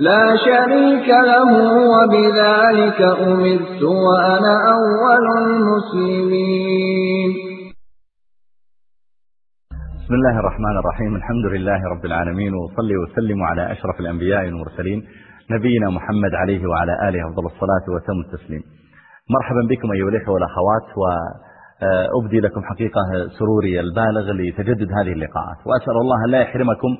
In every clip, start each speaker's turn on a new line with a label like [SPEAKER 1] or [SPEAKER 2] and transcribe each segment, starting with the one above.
[SPEAKER 1] لا شريك له وبذلك أمرت وأنا أول المسلمين.
[SPEAKER 2] بسم الله الرحمن الرحيم. الحمد لله رب العالمين وصلي وسلم على أشرف الأنبياء والمرسلين نبينا محمد عليه وعلى آله أفضل الصلاة وتم التسليم. مرحبا بكم أيها الإخوة والأخوات وأبدي لكم حقيقة سروري البالغ لتجدد هذه اللقاءات وأسأل الله لا يحرمكم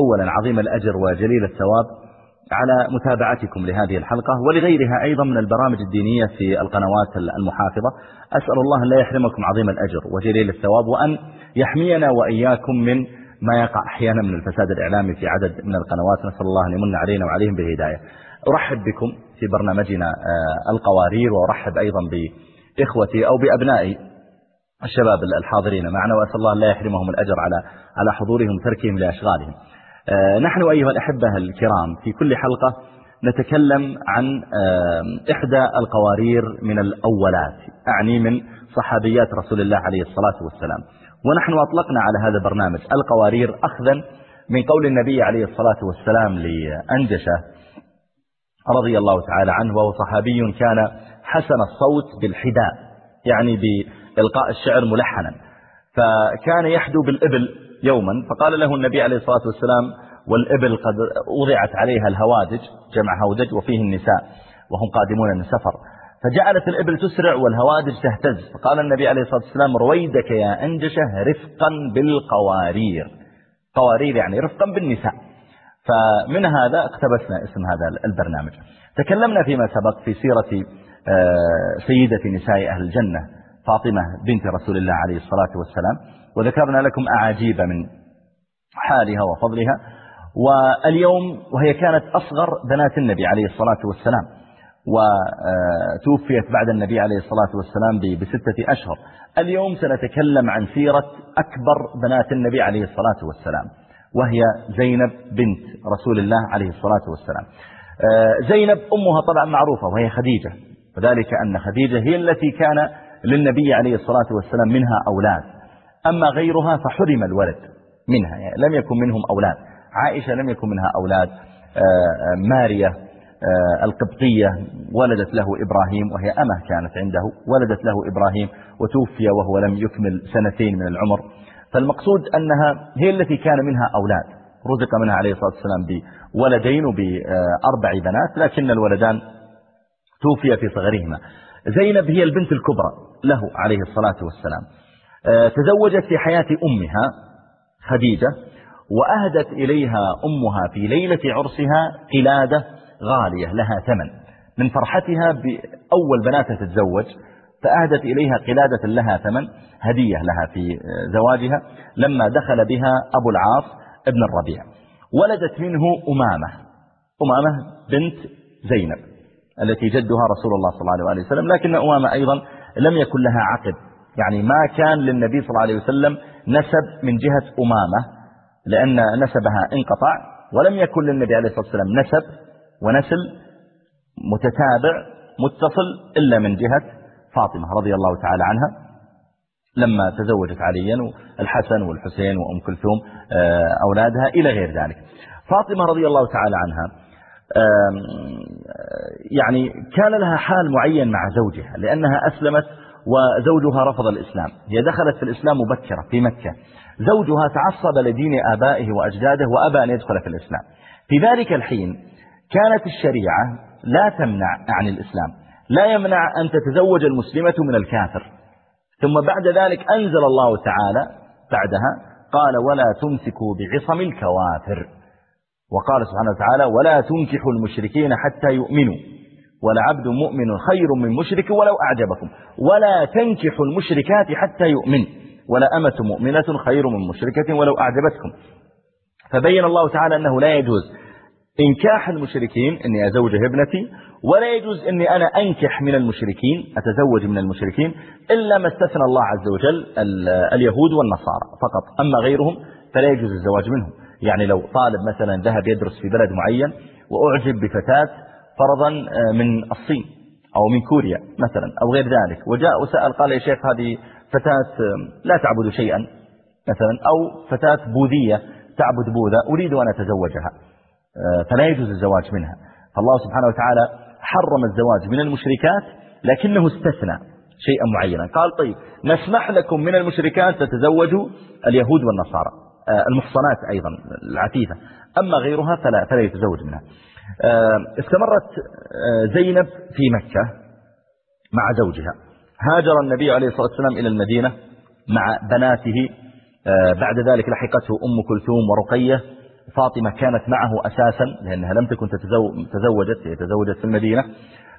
[SPEAKER 2] أولا عظيم الأجر وجليل الثواب على متابعتكم لهذه الحلقة ولغيرها أيضا من البرامج الدينية في القنوات المحافظة. أسأل الله لا يحرمكم عظيم الأجر وجليل الثواب وأن يحمينا وإياكم من ما يقع أحيانا من الفساد الإعلامي في عدد من القنوات. نسأل الله أن يمن علينا وعليهم بالهداية أرحب بكم في برنامجنا القوارير وأرحب أيضا بإخوتي أو بأبنائي الشباب الحاضرين معنا وأسأل الله لا يحرمهم الأجر على على حضورهم وتركهم لأشغالهم. نحن أيها الأحبة الكرام في كل حلقة نتكلم عن إحدى القوارير من الأولات أعني من صحابيات رسول الله عليه الصلاة والسلام. ونحن أطلقنا على هذا البرنامج القوارير أخذا من قول النبي عليه الصلاة والسلام لأنجشة رضي الله تعالى عنه وهو صحابي كان حسن الصوت بالحداء يعني بإلقاء الشعر ملحنا. فكان يحدو بالإبل يوما. فقال له النبي عليه الصلاة والسلام والإبل قد وضعت عليها الهوادج جمع هودج وفيه النساء وهم قادمون من سفر. فجعلت الإبل تسرع والهوادج تهتز. فقال النبي عليه الصلاة والسلام رويدك يا أنجشة رفقا بالقوارير. قوارير يعني رفقا بالنساء. فمن هذا اقتبسنا اسم هذا البرنامج. تكلمنا فيما سبق في سيرة سيدة نساء أهل الجنة فاطمة بنت رسول الله عليه الصلاة والسلام. وذكرنا لكم أعاجيب من حالها وفضلها. واليوم وهي كانت أصغر بنات النبي عليه الصلاة والسلام وتوفيت بعد النبي عليه الصلاة والسلام بستة أشهر. اليوم سنتكلم عن سيرة أكبر بنات النبي عليه الصلاة والسلام وهي زينب بنت رسول الله عليه الصلاة والسلام. زينب أمها طبعا معروفة وهي خديجة وذلك أن خديجة هي التي كان للنبي عليه الصلاة والسلام منها أولاد. أما غيرها فحرم الولد منها يعني لم يكن منهم أولاد. عائشة لم يكن منها أولاد. ماريا القبطية ولدت له إبراهيم وهي أمة كانت عنده ولدت له إبراهيم وتوفي وهو لم يكمل سنتين من العمر. فالمقصود أنها هي التي كان منها أولاد رزق منها عليه الصلاة والسلام بولدين وبأربع بنات لكن الولدان توفي في صغرهما. زينب هي البنت الكبرى له عليه الصلاة والسلام. تزوجت في حياة أمها خديجة وأهدت إليها أمها في ليلة عرسها قلادة غالية لها ثمن. من فرحتها بأول بناتها تتزوج فأهدت إليها قلادة لها ثمن هدية لها في زواجها. لما دخل بها أبو العاص ابن الربيع ولدت منه أمامة أمامة بنت زينب التي جدها رسول الله صلى الله عليه وسلم لكن أمامة أيضا لم يكن لها عقب. يعني ما كان للنبي صلى الله عليه وسلم نسب من جهة أمامة لأن نسبها انقطع ولم يكن للنبي عليه الصلاة والسلام نسب ونسل متتابع متصل إلا من جهة فاطمة رضي الله تعالى عنها. لما تزوجت عليا الحسن والحسين وأم كلثوم أولادها إلى غير ذلك. فاطمة رضي الله تعالى عنها يعني كان لها حال معين مع زوجها لأنها أسلمت وزوجها رفض الإسلام. هي دخلت في الإسلام مبكرة في مكة. زوجها تعصب لدين آبائه وأجداده وأبى أن يدخل في الإسلام. في ذلك الحين كانت الشريعة لا تمنع عن الإسلام. لا يمنع أن تتزوج المسلمة من الكافر. ثم بعد ذلك أنزل الله تعالى بعدها قال ولا تمسكوا بعصم الكوافر. وقال سبحانه وتعالى ولا تنكحوا المشركين حتى يؤمنوا. ولعبد مؤمن خير من مشرك ولو أعجبكم. ولا تنكحوا المشركات حتى يؤمن. ولا أمة مؤمنة خير من مشركة ولو أعجبتكم. فبين الله تعالى أنه لا يجوز إنكاح المشركين أني أزوجه ابنتي ولا يجوز أني أنا أنكح من المشركين أتزوج من المشركين إلا ما استثنى الله عز وجل اليهود والنصارى فقط. أما غيرهم فلا يجوز الزواج منهم. يعني لو طالب مثلا ذهب يدرس في بلد معين وأعجب بفتاة فرضا آه، من الصين أو من كوريا مثلا أو غير ذلك. وجاء وسأل قال يا شيخ هذه فتاة لا تعبد شيئا مثلا أو فتاة بوذية تعبد بوذا أريد أن أتزوجها آه، فلا يجوز الزواج منها. فالله سبحانه وتعالى حرم الزواج من المشركات لكنه استثنى شيئا معينا. قال طيب نسمح لكم من المشركات تتزوجوا اليهود والنصارى آه، المحصنات أيضا العتيفة أما غيرها فلا, فلا يتزوج منها. آه، استمرت زينب في مكة مع زوجها. هاجر النبي عليه الصلاة والسلام إلى المدينة مع بناته. بعد ذلك لحقته أم كلثوم ورقية. فاطمة كانت معه أساسا لأنها لم تكن تزوجت هي تزوجت في المدينة.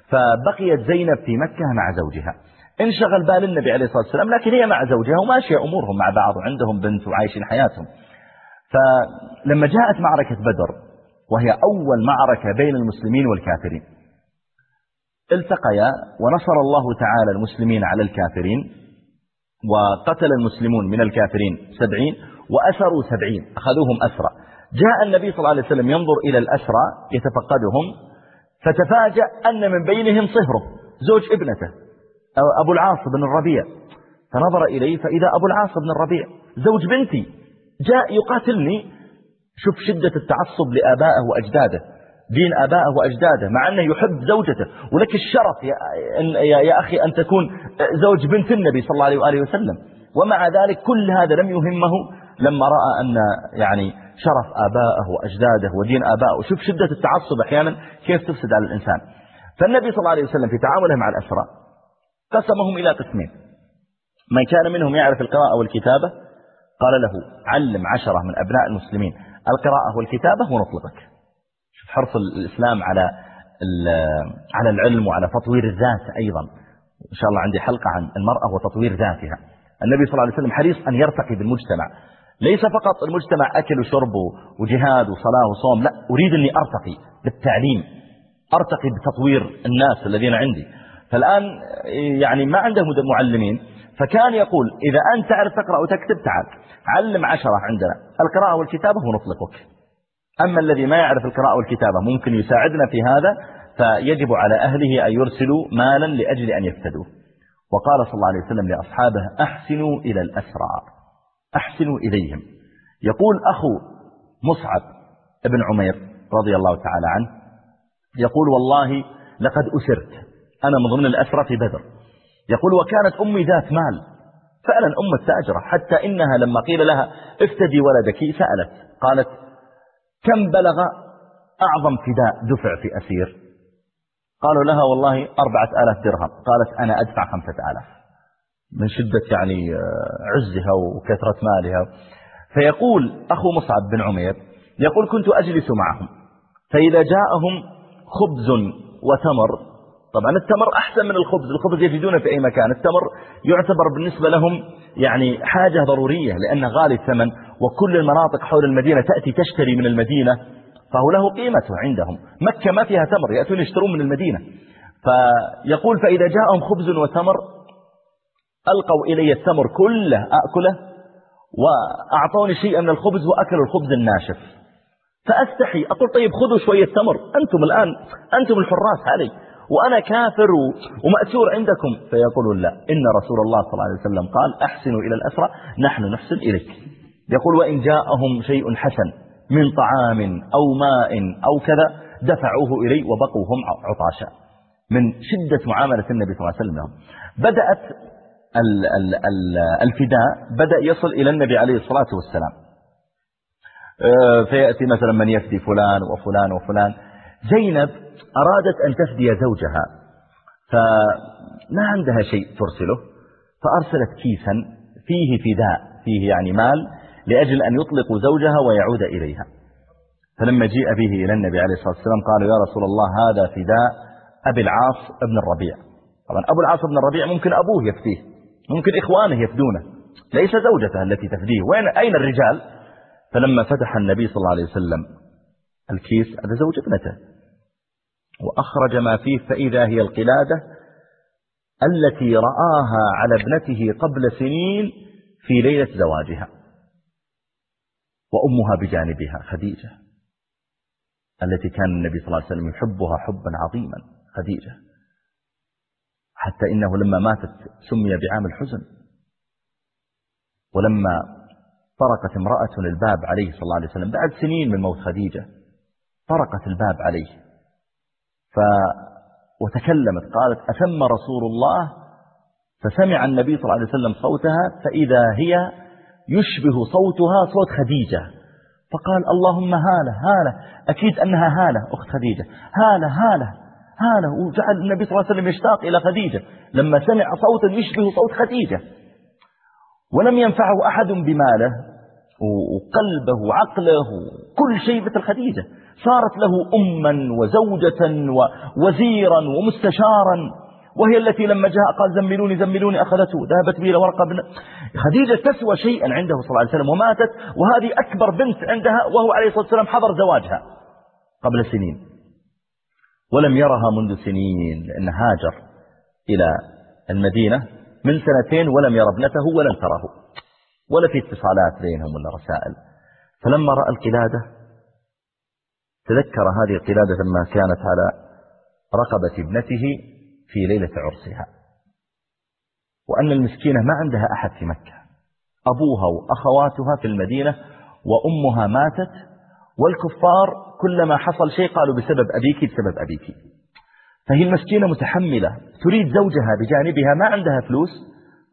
[SPEAKER 2] فبقيت زينب في مكة مع زوجها. انشغل بال النبي عليه الصلاة والسلام لكن هي مع زوجها وماشية أمورهم مع بعض وعندهم بنت وعايشين حياتهم. فلما جاءت معركة بدر وهي أول معركة بين المسلمين والكافرين. التقيا ونصر الله تعالى المسلمين على الكافرين وقتل المسلمون من الكافرين سبعين وأسروا سبعين أخذوهم أسرى. جاء النبي صلى الله عليه وسلم ينظر إلى الأسرى يتفقدهم فتفاجأ أن من بينهم صهره زوج ابنته أبو العاص بن الربيع. فنظر إليه فإذا أبو العاص بن الربيع زوج بنتي جاء يقاتلني شوف شدة التعصب لآبائه وأجداده دين آبائه وأجداده مع أنه يحب زوجته ولك الشرف يا, يا, يا أخي أن تكون زوج بنت النبي صلى الله عليه وآله وسلم. ومع ذلك كل هذا لم يهمه لما رأى أن يعني شرف آبائه وأجداده ودين آبائه. شوف شدة التعصب أحيانا كيف تفسد على الإنسان. فالنبي صلى الله عليه وسلم في تعامله مع الأسرى قسمهم إلى قسمين. من كان منهم يعرف القراءة والكتابة قال له علم عشرة من أبناء المسلمين. القراءة والكتابة ونطلقك شوف حرص الإسلام على على العلم وعلى تطوير الذات أيضا. إن شاء الله عندي حلقة عن المرأة وتطوير ذاتها. النبي صلى الله عليه وسلم حريص أن يرتقي بالمجتمع. ليس فقط المجتمع أكل وشرب وجهاد وصلاة وصوم لا أريد أني أرتقي بالتعليم. أرتقي بتطوير الناس الذين عندي. فالآن يعني ما عنده معلمين فكان يقول إذا أنت تعرف تقرأ وتكتب تعال علم عشرة عندنا. القراءة والكتابة ونطلقك أما الذي ما يعرف القراءة والكتابة ممكن يساعدنا في هذا فيجب على أهله أن يرسلوا مالا لأجل أن يفتدوا وقال صلى الله عليه وسلم لأصحابه أحسنوا إلى الأسرار أحسنوا إليهم. يقول أخو مصعب ابن عمير رضي الله تعالى عنه يقول والله لقد أسرت. أنا من ضمن الأسرى في بدر. يقول وكانت أمي ذات مال. فعلا أم التاجرة حتى إنها لما قيل لها افتدي ولدك سألت. قالت كم بلغ أعظم فداء دفع في أسير؟ قالوا لها والله أربعة آلاف درهم. قالت أنا أدفع خمسة آلاف. من شدة يعني آه، عزها وكثرة مالها. فيقول أخو مصعب بن عمير يقول كنت أجلس معهم فإذا جاءهم خبز وتمر طبعا التمر أحسن من الخبز الخبز يجدونه في أي مكان التمر يعتبر بالنسبة لهم يعني حاجة ضرورية لأنه غالي الثمن وكل المناطق حول المدينة تأتي تشتري من المدينة فهو له قيمته عندهم. مكة ما فيها تمر يأتون يشترون من المدينة. فيقول فإذا جاءهم خبز وتمر ألقوا إلي التمر كله أأكله وأعطوني شيئا من الخبز وأكلوا الخبز الناشف. فأستحي أقول طيب خذوا شوية تمر أنتم الآن أنتم الحراس علي. وأنا كافر ومأسور عندكم فيقولون لا. إن رسول الله صلى الله عليه وسلم قال أحسنوا إلى الأسرى نحن نحسن إليك. يقول وإن جاءهم شيء حسن من طعام أو ماء أو كذا دفعوه إلي وبقوا هم عطاشا. من شدة معاملة النبي صلى الله عليه وسلم. بدأت الفداء بدأ يصل إلى النبي عليه الصلاة والسلام. آه، فيأتي مثلا من يفدي فلان وفلان وفلان. زينب أرادت أن تفدي زوجها فما عندها شيء ترسله فأرسلت كيسا فيه فداء فيه يعني مال لأجل أن يطلق زوجها ويعود إليها. فلما جيء به إلى النبي عليه الصلاة والسلام قالوا يا رسول الله هذا فداء أبي العاص ابن الربيع. طبعا أبو العاص ابن الربيع ممكن أبوه يفتيه ممكن إخوانه يفدونه ليس زوجته التي تفديه. وين أين الرجال؟ فلما فتح النبي صلى الله عليه وسلم الكيس هذا زوج ابنته. وأخرج ما فيه فإذا هي القلادة التي رآها على ابنته قبل سنين في ليلة زواجها وأمها بجانبها خديجة التي كان النبي صلى الله عليه وسلم يحبها حبا عظيما خديجة. حتى إنه لما ماتت سمي بعام الحزن. ولما طرقت امرأة الباب عليه صلى الله عليه وسلم بعد سنين من موت خديجة طرقت الباب عليه. ف وتكلمت قالت أثم رسول الله؟ فسمع النبي صلى الله عليه وسلم صوتها فإذا هي يشبه صوتها صوت خديجة. فقال اللهم هالة هالة أكيد أنها هالة أخت خديجة. هالة هالة هالة وجعل النبي صلى الله عليه وسلم يشتاق إلى خديجة. لما سمع صوتا يشبه صوت خديجة. ولم ينفعه أحد بماله. وقلبه وعقله كل شيء مثل خديجة. صارت له أما وزوجة ووزيرا ومستشارا. وهي التي لما جاء قال زملوني زملوني أخذته. ذهبت به ورقة بن خديجة تسوى شيئا عنده صلى الله عليه وسلم وماتت. وهذه أكبر بنت عندها وهو عليه الصلاة والسلام حضر زواجها قبل سنين. ولم يرها منذ سنين لأن هاجر إلى المدينة من سنتين ولم ير ابنته ولم تره. ولا في اتصالات بينهم ولا رسائل. فلما رأى القلادة تذكر هذه القلادة لما كانت على رقبة ابنته في ليلة عرسها. وأن المسكينة ما عندها أحد في مكة. أبوها وأخواتها في المدينة وأمها ماتت والكفار كلما حصل شيء قالوا بسبب أبيك بسبب أبيك. فهي المسكينة متحملة تريد زوجها بجانبها ما عندها فلوس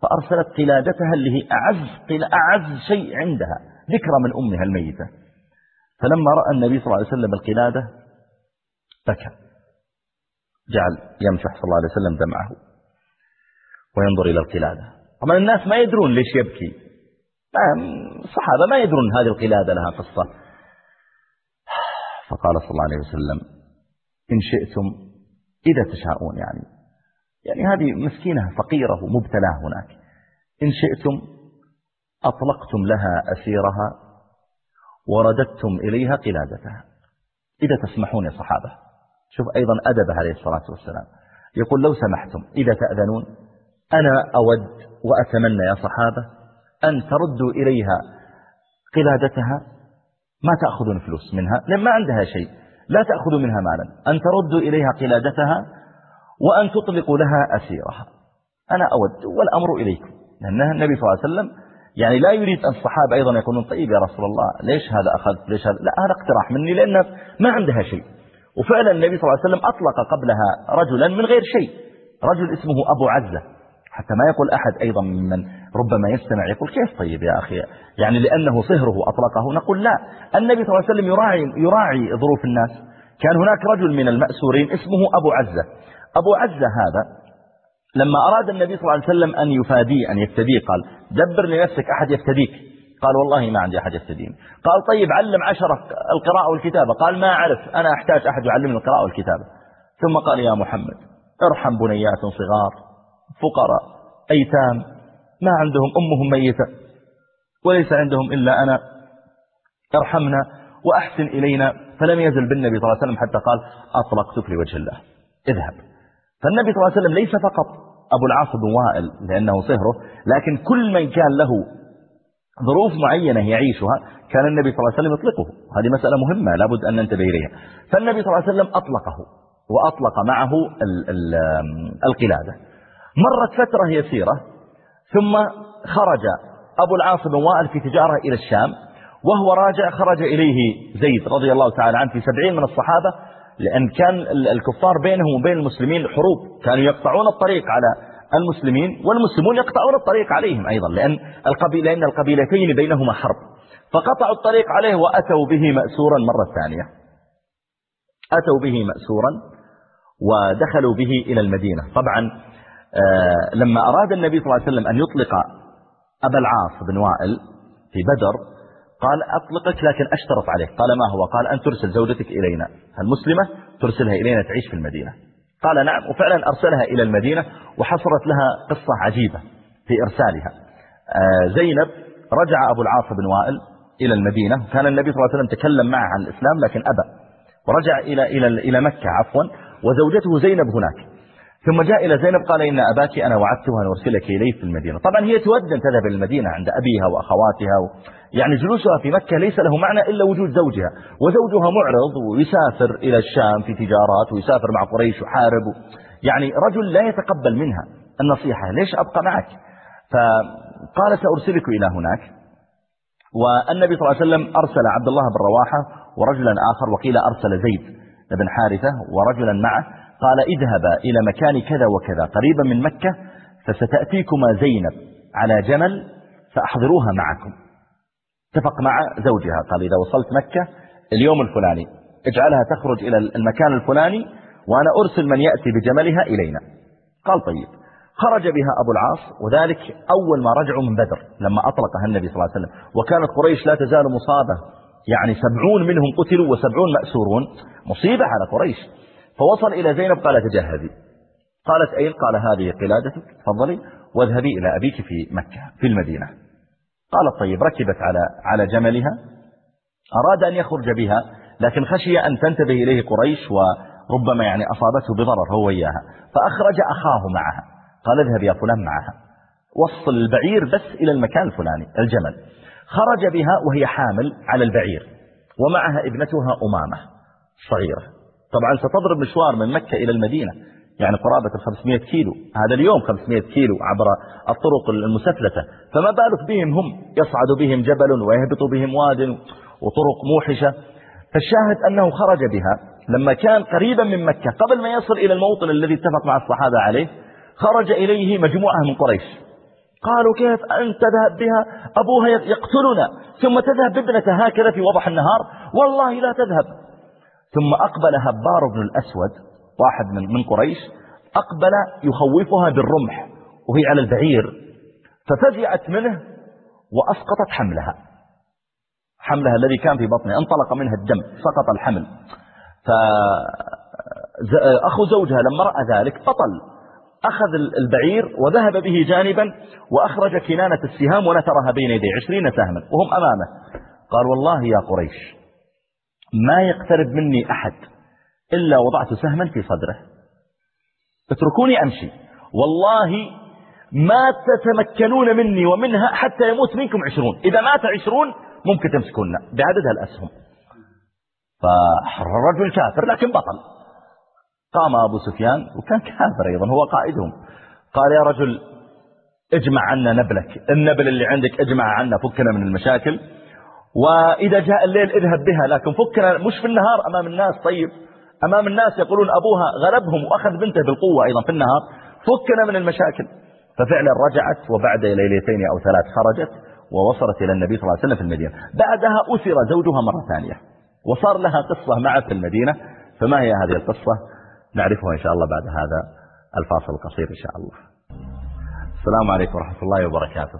[SPEAKER 2] فأرسلت قلادتها اللي هي أعز, أعز شيء عندها ذكرى من أمها الميتة. فلما رأى النبي صلى الله عليه وسلم القلادة بكى. جعل يمسح صلى الله عليه وسلم دمعه وينظر إلى القلادة. طبعا الناس ما يدرون ليش يبكي. الصحابة ما يدرون هذه القلادة لها قصة. فقال صلى الله عليه وسلم إن شئتم إذا تشاءون يعني. يعني هذه مسكينة فقيرة ومبتلاه هناك. إن شئتم أطلقتم لها أسيرها ورددتم إليها قلادتها. إذا تسمحون يا صحابة. شوف أيضا أدبه عليه الصلاة والسلام. يقول لو سمحتم إذا تأذنون أنا أود وأتمنى يا صحابة أن تردوا إليها قلادتها. ما تأخذون فلوس منها لأن ما عندها شيء. لا تأخذوا منها مالا. أن تردوا إليها قلادتها وأن تطلقوا لها أسيرها. أنا أود والأمر إليكم. لأنها النبي صلى الله عليه وسلم يعني لا يريد الصحابة أيضا يقولون طيب يا رسول الله. ليش هذا أخذت ليش هذا؟ لا هذا اقتراح مني لأن ما عندها شيء. وفعلا النبي صلى الله عليه وسلم أطلق قبلها رجلا من غير شيء. رجل اسمه أبو عزة. حتى ما يقول أحد أيضا من ربما يستمع يقول كيف طيب يا أخي؟ يعني لأنه صهره أطلقه. نقول لا النبي صلى الله عليه وسلم يراعي, يراعي ظروف الناس. كان هناك رجل من المأسورين اسمه أبو عزة. أبو عزة هذا لما أراد النبي صلى الله عليه وسلم أن يفاديه أن يفتديه قال دبر لنفسك أحد يفتديك. قال والله ما عندي أحد يستدين قال طيب علم عشرة القراءة والكتابة. قال ما أعرف أنا أحتاج أحد يعلمني القراءة والكتابة. ثم قال يا محمد ارحم بنيات صغار فقراء أيتام ما عندهم أمهم ميتة وليس عندهم إلا أنا ارحمنا وأحسن إلينا. فلم يزل بالنبي صلى الله عليه وسلم حتى قال أطلقتك لوجه الله اذهب. فالنبي صلى الله عليه وسلم ليس فقط أبو العاص بن وائل لأنه صهره لكن كل من كان له ظروف معينة يعيشها كان النبي صلى الله عليه وسلم يطلقه. هذه مسألة مهمة لابد أن ننتبه إليها. فالنبي صلى الله عليه وسلم أطلقه وأطلق معه ال ال القلادة. مرت فترة يسيرة ثم خرج أبو العاص بن وائل في تجارة إلى الشام وهو راجع خرج إليه زيد رضي الله تعالى عنه في سبعين من الصحابة لأن كان الكفار بينهم وبين المسلمين حروب. كانوا يقطعون الطريق على المسلمين والمسلمون يقطعون الطريق عليهم أيضا لأن, القبيل لأن القبيلتين بينهما حرب. فقطعوا الطريق عليه وأتوا به مأسورا مرة ثانية. أتوا به مأسورا ودخلوا به إلى المدينة. طبعا آه لما أراد النبي صلى الله عليه وسلم أن يطلق أبا العاص بن وائل في بدر قال أطلقك لكن أشترط عليك. قال ما هو؟ قال أن ترسل زوجتك إلينا. المسلمة ترسلها إلينا تعيش في المدينة. قال نعم وفعلا أرسلها إلى المدينة وحصلت لها قصة عجيبة في إرسالها. آه، زينب رجع أبو العاص بن وائل إلى المدينة. كان النبي صلى الله عليه وسلم تكلم معه عن الإسلام لكن أبى. ورجع إلى, إلى, إلى مكة عفوا. وزوجته زينب هناك. ثم جاء إلى زينب قال إن أباك أنا وعدتها أن أرسلك إليه في المدينة. طبعا هي تود أن تذهب إلى المدينة عند أبيها وأخواتها و... يعني جلوسها في مكة ليس له معنى إلا وجود زوجها وزوجها معرض ويسافر إلى الشام في تجارات ويسافر مع قريش وحارب يعني رجل لا يتقبل منها النصيحة ليش أبقى معك؟ فقال سأرسلك إلى هناك. والنبي صلى الله عليه وسلم أرسل عبد الله بن رواحة ورجلا آخر وقيل أرسل زيد بن حارثة ورجلا معه. قال اذهبا إلى مكان كذا وكذا قريبا من مكة فستأتيكما زينب على جمل فأحضروها معكم. اتفق مع زوجها قال إذا وصلت مكة اليوم الفلاني اجعلها تخرج إلى المكان الفلاني وأنا أرسل من يأتي بجملها إلينا. قال طيب. خرج بها أبو العاص وذلك أول ما رجعوا من بدر لما أطلقها النبي صلى الله عليه وسلم. وكانت قريش لا تزال مصابة يعني سبعون منهم قتلوا وسبعون مأسورون. مصيبة على قريش. فوصل إلى زينب قال تجهزي. قالت أين قال هذه قلادتك تفضلي واذهبي إلى أبيك في مكة في المدينة. قالت طيب ركبت على على جملها. أراد أن يخرج بها لكن خشي أن تنتبه إليه قريش وربما يعني أصابته بضرر هو إياها فأخرج أخاه معها. قال اذهب يا فلان معها. وصل البعير بس إلى المكان الفلاني الجمل. خرج بها وهي حامل على البعير ومعها ابنتها أمامة صغيرة. طبعا ستضرب مشوار من مكة إلى المدينة. يعني قرابة 500 كيلو. هذا اليوم 500 كيلو عبر الطرق المسفلتة فما بالك بهم؟ هم يصعد بهم جبل ويهبط بهم واد وطرق موحشة. فالشاهد أنه خرج بها. لما كان قريبا من مكة قبل ما يصل إلى الموطن الذي اتفق مع الصحابة عليه خرج إليه مجموعة من قريش. قالوا كيف أنت تذهب بها؟ أبوها يقتلنا ثم تذهب بابنة هكذا في وضح النهار. والله لا تذهب. ثم أقبل هبار بن الأسود واحد من من قريش أقبل يخوفها بالرمح وهي على البعير. ففزعت منه وأسقطت حملها. حملها الذي كان في بطنها انطلق منها الدم سقط الحمل. فأخو زوجها لما رأى ذلك بطل أخذ البعير وذهب به جانبا وأخرج كنانة السهام ونثرها بين يديه عشرين سهما وهم أمامه. قال والله يا قريش ما يقترب مني أحد إلا وضعت سهما في صدره. اتركوني أمشي. والله ما تتمكنون مني ومنها حتى يموت منكم عشرون. إذا مات عشرون ممكن تمسكونا. بعددها الأسهم. فالرجل كافر لكن بطل. قام أبو سفيان وكان كافر أيضا هو قائدهم. قال يا رجل اجمع عنا نبلك. النبل اللي عندك اجمع عنا فكنا من المشاكل. وإذا جاء الليل اذهب بها لكن فكنا مش في النهار أمام الناس. طيب أمام الناس يقولون أبوها غلبهم وأخذ بنته بالقوة أيضا في النهار. فكنا من المشاكل. ففعلا رجعت وبعد ليلتين أو ثلاث خرجت ووصلت إلى النبي صلى الله عليه وسلم في المدينة. بعدها أسر زوجها مرة ثانية وصار لها قصة معه في المدينة. فما هي هذه القصة؟ نعرفها إن شاء الله بعد هذا الفاصل القصير إن شاء الله. السلام عليكم ورحمة الله وبركاته.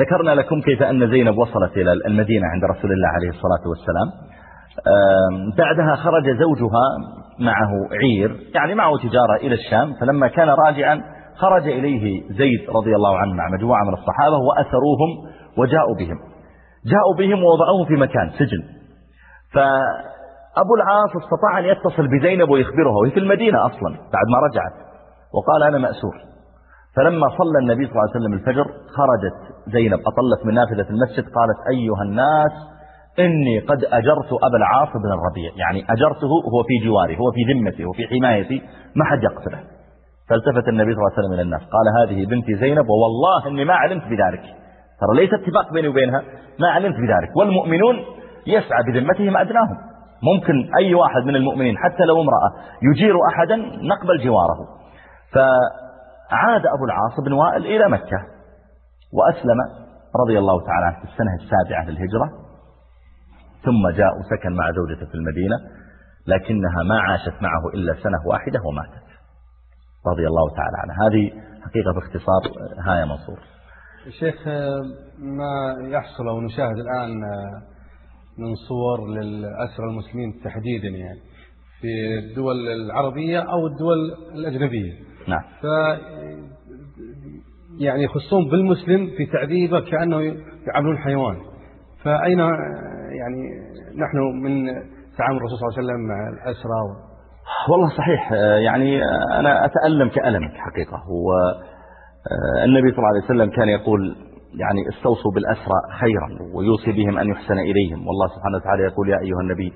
[SPEAKER 2] ذكرنا لكم كيف أن زينب وصلت إلى المدينة عند رسول الله عليه الصلاة والسلام. بعدها خرج زوجها معه عير يعني معه تجارة إلى الشام فلما كان راجعا خرج إليه زيد رضي الله عنه مع مجموعة من الصحابة وأثروهم وجاءوا بهم. جاءوا بهم ووضعوه في مكان سجن. فأبو العاص استطاع أن يتصل بزينب ويخبرها وهي في المدينة أصلا بعد ما رجعت. وقال أنا مأسور. فلما صلى النبي صلى الله عليه وسلم الفجر خرجت زينب أطلت من نافذة المسجد قالت أيها الناس إني قد أجرت أبا العاص بن الربيع. يعني أجرته هو في جواري هو في ذمتي هو في حمايتي ما حد يقتله. فالتفت النبي صلى الله عليه وسلم إلى الناس قال هذه بنتي زينب ووالله إني ما علمت بذلك. ترى ليس اتفاق بيني وبينها ما علمت بذلك. والمؤمنون يسعى بذمتهم أدناهم. ممكن أي واحد من المؤمنين حتى لو امرأة يجير أحدا نقبل جواره. ف عاد أبو العاص بن وائل إلى مكة وأسلم رضي الله تعالى عنه في السنة السابعة للهجرة ثم جاء وسكن مع زوجته في المدينة لكنها ما عاشت معه إلا سنة واحدة وماتت رضي الله تعالى عنها. هذه حقيقة باختصار ها يا منصور.
[SPEAKER 3] الشيخ ما يحصل أو نشاهد الآن من صور للأسرى المسلمين تحديدا يعني في الدول العربية أو الدول الأجنبية؟
[SPEAKER 2] نعم.
[SPEAKER 3] ف يعني يخصون بالمسلم في تعذيبه كأنه يعاملون حيوان. فأين يعني نحن من تعامل الرسول صلى الله عليه وسلم مع الأسرى؟
[SPEAKER 2] والله صحيح. يعني أنا أتألم كألمك حقيقة. هو النبي صلى الله عليه وسلم كان يقول يعني استوصوا بالأسرى خيرا ويوصي بهم أن يحسن إليهم. والله سبحانه وتعالى يقول يا أيها النبي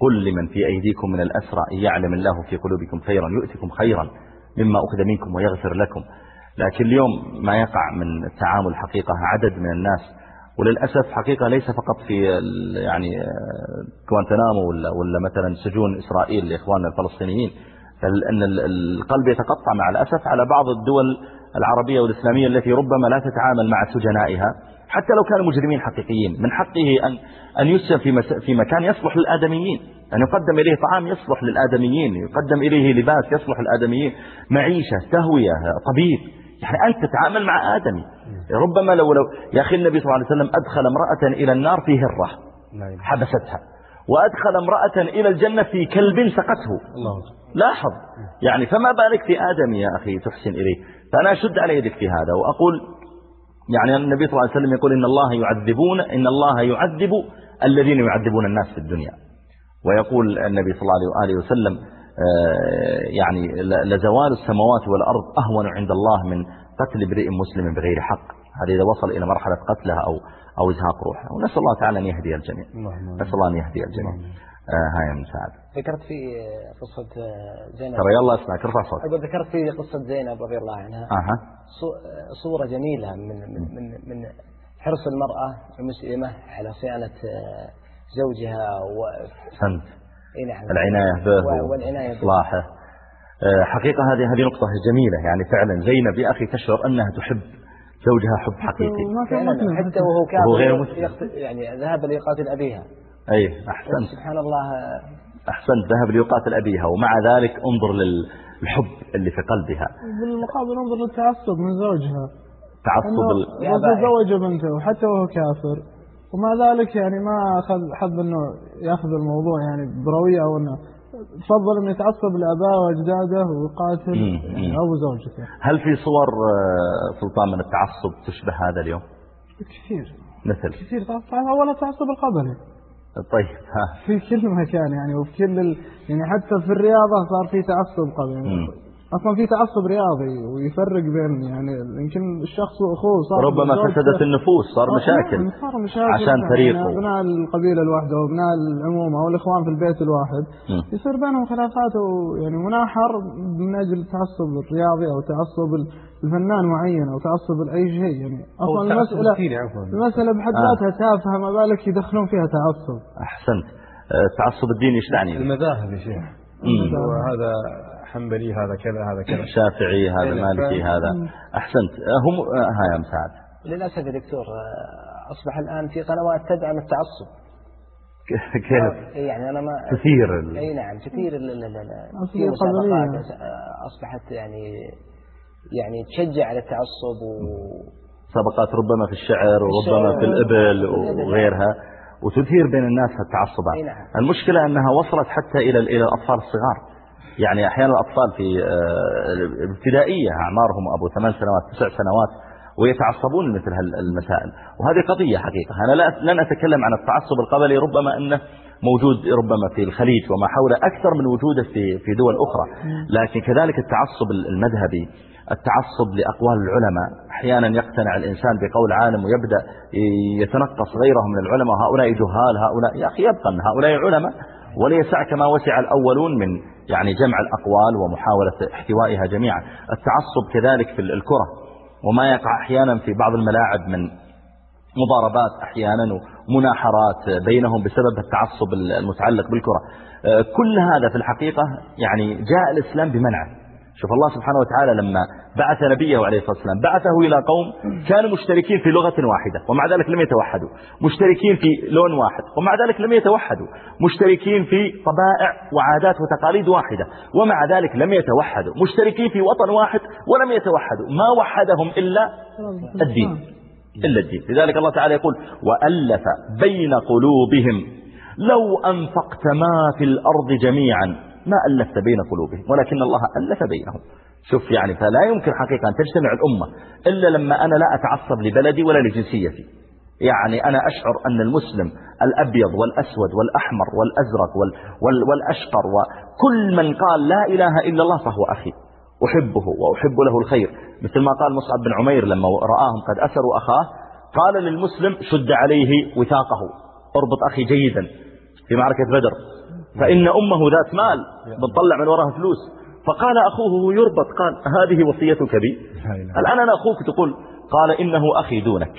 [SPEAKER 2] قل لمن في أيديكم من الأسرى يعلم الله في قلوبكم خيرا يؤتكم خيرا. مما أخذ منكم ويغفر لكم. لكن اليوم ما يقع من التعامل حقيقة عدد من الناس. وللأسف حقيقة ليس فقط في يعني كوانتنامو ولا, ولا مثلا سجون إسرائيل لإخواننا الفلسطينيين. أن القلب يتقطع مع الأسف على بعض الدول العربية والإسلامية التي ربما لا تتعامل مع سجنائها. حتى لو كانوا مجرمين حقيقيين من حقه أن أن يسجن في في مكان يصلح للآدميين. أن يقدم إليه طعام يصلح للآدميين يقدم إليه لباس يصلح للآدميين. معيشة تهوية طبيب. يعني أنت تتعامل مع آدمي. ربما لو لو يا أخي النبي صلى الله عليه وسلم أدخل امرأة إلى النار في هرة. نعم. حبستها. وأدخل امرأة إلى الجنة في كلب سقته. الله لاحظ. يعني فما بالك في آدم يا أخي تحسن إليه؟ فأنا أشد على يدك في هذا وأقول يعني النبي صلى الله عليه وسلم يقول إن الله يعذبون إن الله يعذب الذين يعذبون الناس في الدنيا. ويقول النبي صلى الله عليه وسلم آه، يعني لزوال السماوات والأرض أهون عند الله من قتل امرئ مسلم بغير حق. هذا إذا وصل إلى مرحلة قتلها أو أو إزهاق روحه. ونسأل الله تعالى أن يهدي الجميع. نسأل الله أن يهدي الجميع. آه هاي مساعد
[SPEAKER 4] ذكرت في قصة زينب.
[SPEAKER 2] ترى يلا اسمعك ارفع صوتك.
[SPEAKER 4] أقول ذكرت في قصة زينب رضي الله عنها.
[SPEAKER 2] أها.
[SPEAKER 4] صورة جميلة من من من, من حرص المرأة المسلمة على صيانة زوجها و
[SPEAKER 2] سنت نعم العناية به والعناية إصلاحه. آه، حقيقة هذه هذه نقطة جميلة. يعني فعلا زينب يا أخي تشعر أنها تحب زوجها حب حقيقي.
[SPEAKER 4] حتى وهو كافر وهو غير مسلم يعني ذهب ليقاتل أبيها.
[SPEAKER 2] أي أحسنت.
[SPEAKER 4] سبحان الله.
[SPEAKER 2] أحسنت ذهب ليقاتل أبيها. ومع ذلك انظر للحب اللي في قلبها.
[SPEAKER 5] بالمقابل انظر للتعصب من زوجها.
[SPEAKER 2] تعصب
[SPEAKER 5] تزوج بنته حتى وهو كافر. ومع ذلك يعني ما أخذ حظ أنه يأخذ الموضوع يعني بروية أو أنه تفضل أن يتعصب لأباه وأجداده ويقاتل يعني أو زوجته.
[SPEAKER 2] هل في صور آه، سلطان من التعصب تشبه هذا اليوم؟
[SPEAKER 5] كثير.
[SPEAKER 2] مثل.
[SPEAKER 5] كثير. تعصب أولا التعصب القبلي
[SPEAKER 2] طيب ها.
[SPEAKER 5] في كل مكان يعني وفي كل ال... يعني حتى في الرياضة صار في تعصب قبلي أصلا في تعصب رياضي ويفرق بين يعني يمكن الشخص وأخوه صار
[SPEAKER 2] ربما فسدت النفوس صار مشاكل.
[SPEAKER 5] صار مشاكل.
[SPEAKER 2] عشان فريقه
[SPEAKER 5] يعني أبناء القبيلة الواحدة وأبناء العمومة أو الاخوان في البيت الواحد. م. يصير بينهم خلافات ويعني مناحر من أجل التعصب الرياضي أو تعصب الفنان معين أو تعصب لأي شيء. يعني
[SPEAKER 3] أصلا المساله
[SPEAKER 5] المسألة بحد آه. ذاتها تافهة ما بالك يدخلون فيها تعصب.
[SPEAKER 2] أحسنت. التعصب آه، الديني إيش يعني
[SPEAKER 3] المذاهب يا شيخ. وهذا حنبلي هذا كذا هذا كذا.
[SPEAKER 2] شافعي هذا مالكي هذا. أحسنت. هم ها يا مساعد
[SPEAKER 4] للأسف يا دكتور أصبح الآن في قنوات تدعم التعصب.
[SPEAKER 2] كيف؟
[SPEAKER 4] يعني أنا ما
[SPEAKER 2] كثير
[SPEAKER 4] أي نعم كثير في مسابقات أصبحت يعني يعني تشجع على التعصب و
[SPEAKER 2] سبقات ربما في الشعر وربما في الإبل وغيرها. وتثير بين الناس التعصبات. نعم. المشكلة أنها وصلت حتى إلى إلى الأطفال الصغار. يعني أحيانا الأطفال في آه، ابتدائية أعمارهم أبو ثمان سنوات تسع سنوات ويتعصبون مثل المسائل. وهذه قضية حقيقة. أنا لن أتكلم عن التعصب القبلي ربما أنه موجود ربما في الخليج وما حوله أكثر من وجوده في في دول أخرى. لكن كذلك التعصب المذهبي التعصب لأقوال العلماء. أحيانا يقتنع الإنسان بقول عالم ويبدأ يتنقص غيره من العلماء. هؤلاء جهال هؤلاء يا أخي يبقى هؤلاء علماء. وليسعك ما وسع الأولون من يعني جمع الأقوال ومحاولة احتوائها جميعا. التعصب كذلك في الكرة وما يقع أحيانا في بعض الملاعب من مضاربات أحيانا ومناحرات بينهم بسبب التعصب المتعلق بالكرة. كل هذا في الحقيقة يعني جاء الإسلام بمنعه. شوف الله سبحانه وتعالى لما بعث نبيه عليه الصلاة والسلام بعثه إلى قوم كانوا مشتركين في لغة واحدة ومع ذلك لم يتوحدوا. مشتركين في لون واحد ومع ذلك لم يتوحدوا. مشتركين في طبائع وعادات وتقاليد واحدة ومع ذلك لم يتوحدوا. مشتركين في وطن واحد ولم يتوحدوا. ما وحدهم إلا الدين. إلا الدين. لذلك الله تعالى يقول وألف بين قلوبهم لو أنفقت ما في الأرض جميعا ما ألفت بين قلوبهم ولكن الله ألف بينهم. شوف يعني فلا يمكن حقيقة أن تجتمع الأمة إلا لما أنا لا أتعصب لبلدي ولا لجنسيتي. يعني أنا أشعر أن المسلم الأبيض والأسود والأحمر والأزرق وال وال والأشقر وكل من قال لا إله إلا الله فهو أخي. أحبه وأحب له الخير. مثل ما قال مصعب بن عمير لما رآهم قد أسروا أخاه قال للمسلم شد عليه وثاقه اربط أخي جيدا في معركة بدر. فإن أمه ذات مال بتطلع من وراها فلوس. فقال أخوه يربط قال هذه وصيتك بي. الآن أنا أخوك تقول قال إنه أخي دونك.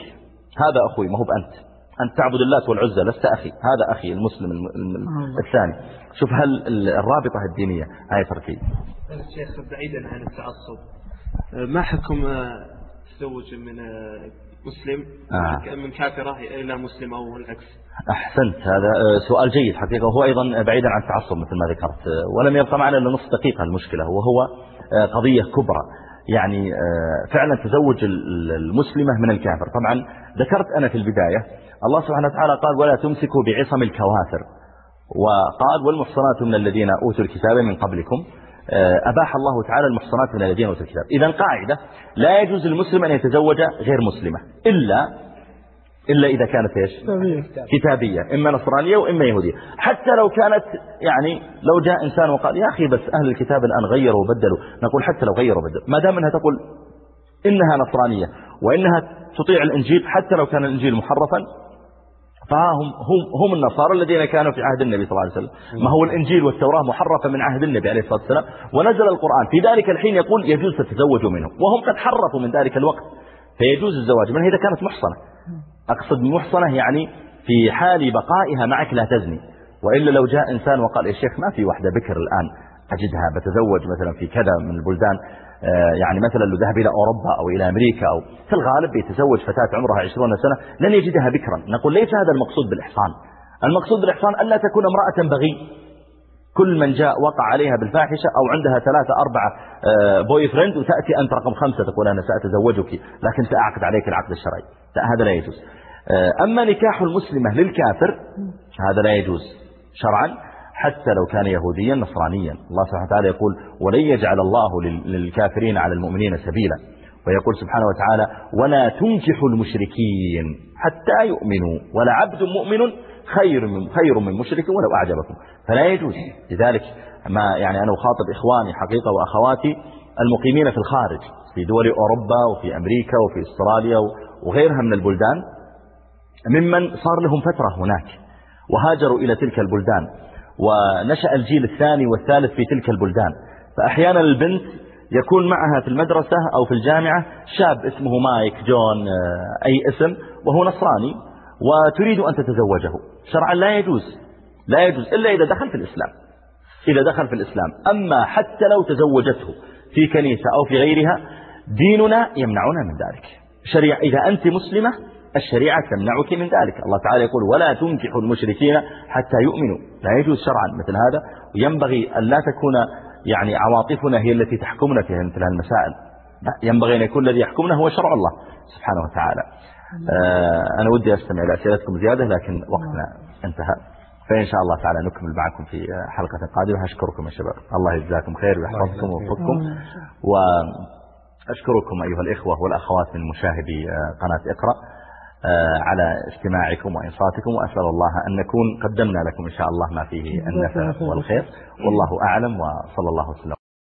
[SPEAKER 2] هذا أخوي ما هو بأنت. أنت تعبد الله والعزة لست أخي. هذا أخي المسلم الثاني. شوف هل الرابطة الدينية آية تركي
[SPEAKER 6] الشيخ بعيدا عن التعصب. ما حكم تزوج من مسلم آه. من كافرة إلى مسلم أو العكس.
[SPEAKER 2] أحسنت هذا سؤال جيد حقيقة وهو أيضا بعيدا عن التعصب مثل ما ذكرت. ولم يبقى معنا إلا نصف دقيقة المشكلة وهو قضية كبرى. يعني فعلا تزوج المسلمة من الكافر. طبعا ذكرت أنا في البداية الله سبحانه وتعالى قال ولا تمسكوا بعصم الكوافر. وقال والمحصنات من الذين أوتوا الكتاب من قبلكم. آه، أباح الله تعالى المحصنات من الذين أوتوا الكتاب. إذا قاعدة لا يجوز للمسلم أن يتزوج غير مسلمة إلا إلا إذا كانت إيش؟ كتابية إما نصرانية وإما يهودية. حتى لو كانت يعني لو جاء إنسان وقال يا أخي بس أهل الكتاب الآن غيروا وبدلوا. نقول حتى لو غيروا وبدلوا. ما دام أنها تقول إنها نصرانية وإنها تطيع الإنجيل حتى لو كان الإنجيل محرفا فهم هم, هم النصارى الذين كانوا في عهد النبي صلى الله عليه وسلم. ما هو الإنجيل والتوراة محرفة من عهد النبي عليه الصلاة والسلام؟ ونزل القرآن. في ذلك الحين يقول يجوز تتزوجوا منه وهم قد حرفوا من ذلك الوقت. فيجوز الزواج منها إذا كانت محصنة. أقصد محصنة يعني في حال بقائها معك لا تزني. وإلا لو جاء إنسان وقال يا شيخ ما في واحدة بكر الآن أجدها بتزوج مثلا في كذا من البلدان. يعني مثلا لو ذهب إلى أوروبا أو إلى أمريكا أو في الغالب بيتزوج فتاة عمرها عشرون سنة لن يجدها بكرا. نقول ليس هذا المقصود بالإحصان؟ المقصود بالإحصان ألا تكون امرأة بغي. كل من جاء وقع عليها بالفاحشة أو عندها ثلاثة أربعة بوي آه، فريند وتأتي أنت رقم خمسة تقول أنا سأتزوجك لكن سأعقد عليك العقد الشرعي. لا هذا لا يجوز. آه، أما نكاح المسلمة للكافر هذا لا يجوز شرعا. حتى لو كان يهوديا نصرانيا. الله سبحانه وتعالى يقول ولن يجعل الله للكافرين على المؤمنين سبيلا. ويقول سبحانه وتعالى ولا تنكحوا المشركين حتى يؤمنوا ولا عبد مؤمن خير من خير من مشرك ولو أعجبكم. فلا يجوز. لذلك ما يعني أنا أخاطب إخواني حقيقة وأخواتي المقيمين في الخارج في دول أوروبا وفي أمريكا وفي أستراليا وغيرها من البلدان ممن صار لهم فترة هناك وهاجروا إلى تلك البلدان. ونشأ الجيل الثاني والثالث في تلك البلدان. فأحيانا البنت يكون معها في المدرسة أو في الجامعة شاب اسمه مايك جون آه، أي اسم وهو نصراني وتريد أن تتزوجه. شرعا لا يجوز لا يجوز إلا إذا دخل في الإسلام. إذا دخل في الإسلام. أما حتى لو تزوجته في كنيسة أو في غيرها ديننا يمنعنا من ذلك. شريعة إذا أنت مسلمة الشريعة تمنعك من ذلك. الله تعالى يقول ولا تنكحوا المشركين حتى يؤمنوا. لا يجوز شرعا مثل هذا. وينبغي أن لا تكون يعني عواطفنا هي التي تحكمنا في مثل المسائل ينبغي أن يكون الذي يحكمنا هو شرع الله سبحانه وتعالى. آه أنا ودي أستمع إلى أسئلتكم زيادة لكن وقتنا انتهى. فإن شاء الله تعالى نكمل معكم في حلقة قادمة. أشكركم يا شباب. الله يجزاكم خير ويحفظكم ويوفقكم. وأشكركم أيها الإخوة والأخوات من مشاهدي آه، قناة إقرأ. آه، على استماعكم وإنصاتكم وأسأل الله أن نكون قدمنا لكم إن شاء الله ما فيه النفع والخير. والله أعلم وصلى الله وسلم.